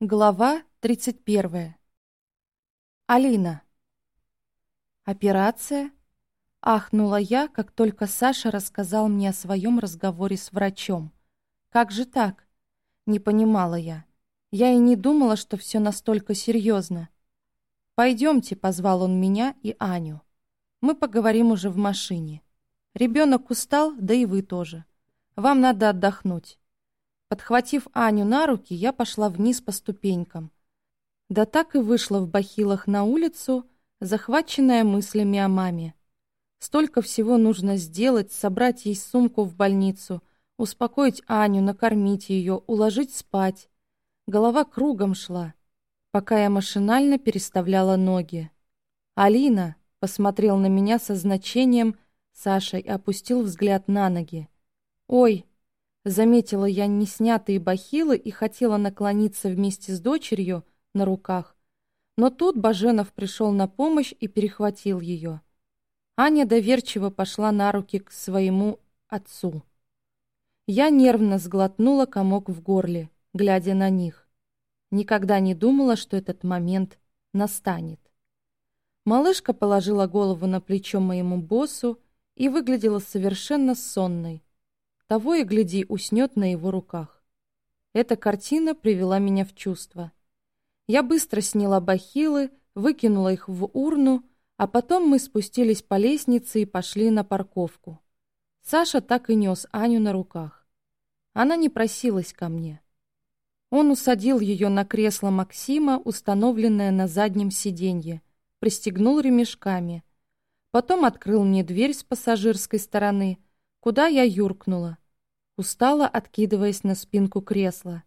Глава 31. Алина. «Операция?» — ахнула я, как только Саша рассказал мне о своем разговоре с врачом. «Как же так?» — не понимала я. Я и не думала, что все настолько серьезно. «Пойдемте», — позвал он меня и Аню. «Мы поговорим уже в машине. Ребенок устал, да и вы тоже. Вам надо отдохнуть. Подхватив Аню на руки, я пошла вниз по ступенькам. Да так и вышла в бахилах на улицу, захваченная мыслями о маме. Столько всего нужно сделать, собрать ей сумку в больницу, успокоить Аню, накормить ее, уложить спать. Голова кругом шла, пока я машинально переставляла ноги. «Алина!» — посмотрел на меня со значением Саша и опустил взгляд на ноги. «Ой!» Заметила я неснятые бахилы и хотела наклониться вместе с дочерью на руках. Но тут Баженов пришел на помощь и перехватил ее. Аня доверчиво пошла на руки к своему отцу. Я нервно сглотнула комок в горле, глядя на них. Никогда не думала, что этот момент настанет. Малышка положила голову на плечо моему боссу и выглядела совершенно сонной. Того и гляди, уснет на его руках. Эта картина привела меня в чувство. Я быстро сняла бахилы, выкинула их в урну, а потом мы спустились по лестнице и пошли на парковку. Саша так и нес Аню на руках. Она не просилась ко мне. Он усадил ее на кресло Максима, установленное на заднем сиденье, пристегнул ремешками. Потом открыл мне дверь с пассажирской стороны — куда я юркнула, устала, откидываясь на спинку кресла.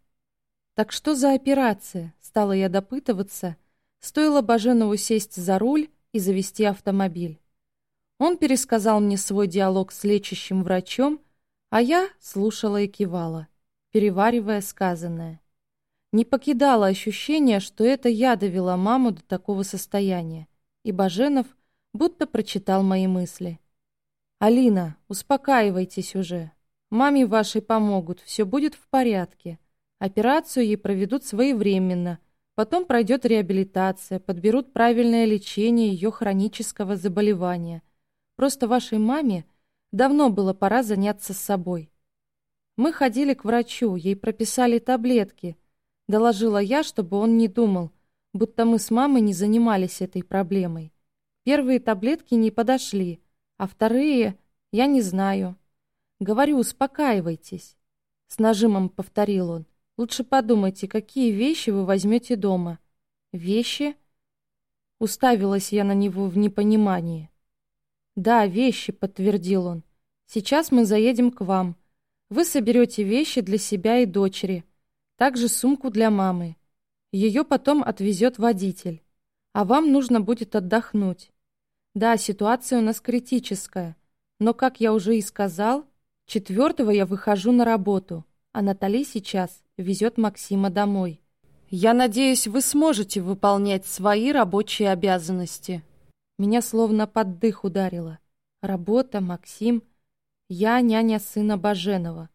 «Так что за операция?» — стала я допытываться. Стоило Баженову сесть за руль и завести автомобиль. Он пересказал мне свой диалог с лечащим врачом, а я слушала и кивала, переваривая сказанное. Не покидало ощущение, что это я довела маму до такого состояния, и Баженов будто прочитал мои мысли. «Алина, успокаивайтесь уже. Маме вашей помогут, все будет в порядке. Операцию ей проведут своевременно, потом пройдет реабилитация, подберут правильное лечение ее хронического заболевания. Просто вашей маме давно было пора заняться собой. Мы ходили к врачу, ей прописали таблетки. Доложила я, чтобы он не думал, будто мы с мамой не занимались этой проблемой. Первые таблетки не подошли, а вторые я не знаю. Говорю, успокаивайтесь. С нажимом повторил он. Лучше подумайте, какие вещи вы возьмете дома. Вещи? Уставилась я на него в непонимании. Да, вещи, подтвердил он. Сейчас мы заедем к вам. Вы соберете вещи для себя и дочери. Также сумку для мамы. Ее потом отвезет водитель. А вам нужно будет отдохнуть. Да, ситуация у нас критическая, но, как я уже и сказал, четвертого я выхожу на работу, а Натали сейчас везет Максима домой. Я надеюсь, вы сможете выполнять свои рабочие обязанности. Меня словно под дых ударило. Работа, Максим, я няня сына Баженова.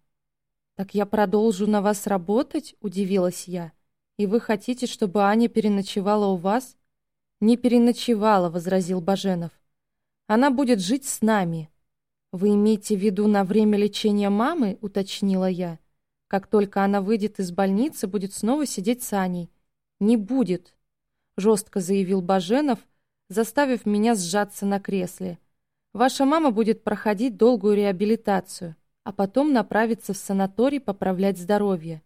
Так я продолжу на вас работать, удивилась я. И вы хотите, чтобы Аня переночевала у вас? «Не переночевала», — возразил Баженов. «Она будет жить с нами». «Вы имеете в виду на время лечения мамы?» — уточнила я. «Как только она выйдет из больницы, будет снова сидеть с Аней». «Не будет», — жестко заявил Баженов, заставив меня сжаться на кресле. «Ваша мама будет проходить долгую реабилитацию, а потом направиться в санаторий поправлять здоровье.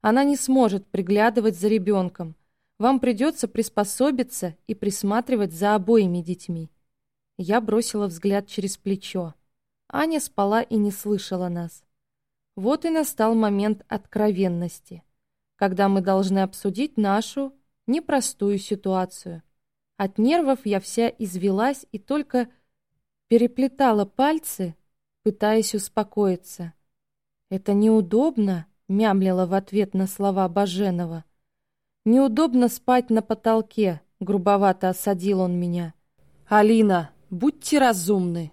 Она не сможет приглядывать за ребенком, вам придется приспособиться и присматривать за обоими детьми. Я бросила взгляд через плечо. Аня спала и не слышала нас. Вот и настал момент откровенности, когда мы должны обсудить нашу непростую ситуацию. От нервов я вся извелась и только переплетала пальцы, пытаясь успокоиться. «Это неудобно», — мямлила в ответ на слова Баженова. «Неудобно спать на потолке», — грубовато осадил он меня. «Алина, будьте разумны.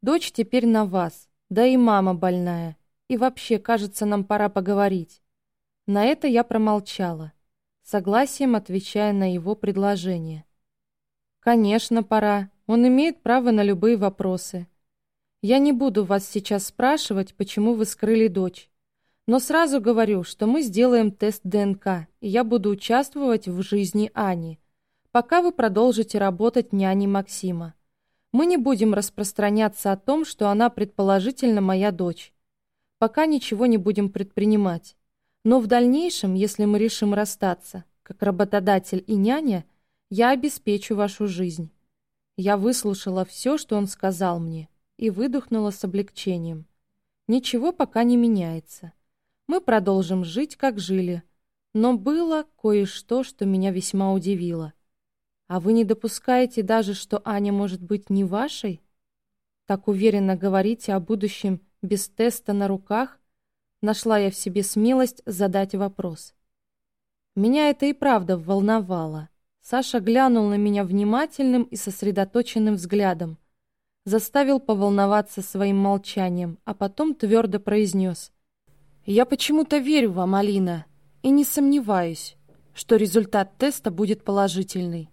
Дочь теперь на вас, да и мама больная. И вообще, кажется, нам пора поговорить». На это я промолчала. согласием отвечая на его предложение. «Конечно, пора. Он имеет право на любые вопросы. Я не буду вас сейчас спрашивать, почему вы скрыли дочь. Но сразу говорю, что мы сделаем тест ДНК, и я буду участвовать в жизни Ани, пока вы продолжите работать няней Максима. Мы не будем распространяться о том, что она предположительно моя дочь. Пока ничего не будем предпринимать. Но в дальнейшем, если мы решим расстаться, как работодатель и няня, я обеспечу вашу жизнь. Я выслушала все, что он сказал мне, и выдохнула с облегчением. Ничего пока не меняется. Мы продолжим жить, как жили. Но было кое-что, что меня весьма удивило. А вы не допускаете даже, что Аня может быть не вашей? Так уверенно говорите о будущем без теста на руках? Нашла я в себе смелость задать вопрос. Меня это и правда волновало. Саша глянул на меня внимательным и сосредоточенным взглядом, заставил поволноваться своим молчанием, а потом твердо произнес. «Я почему-то верю вам, Алина, и не сомневаюсь, что результат теста будет положительный.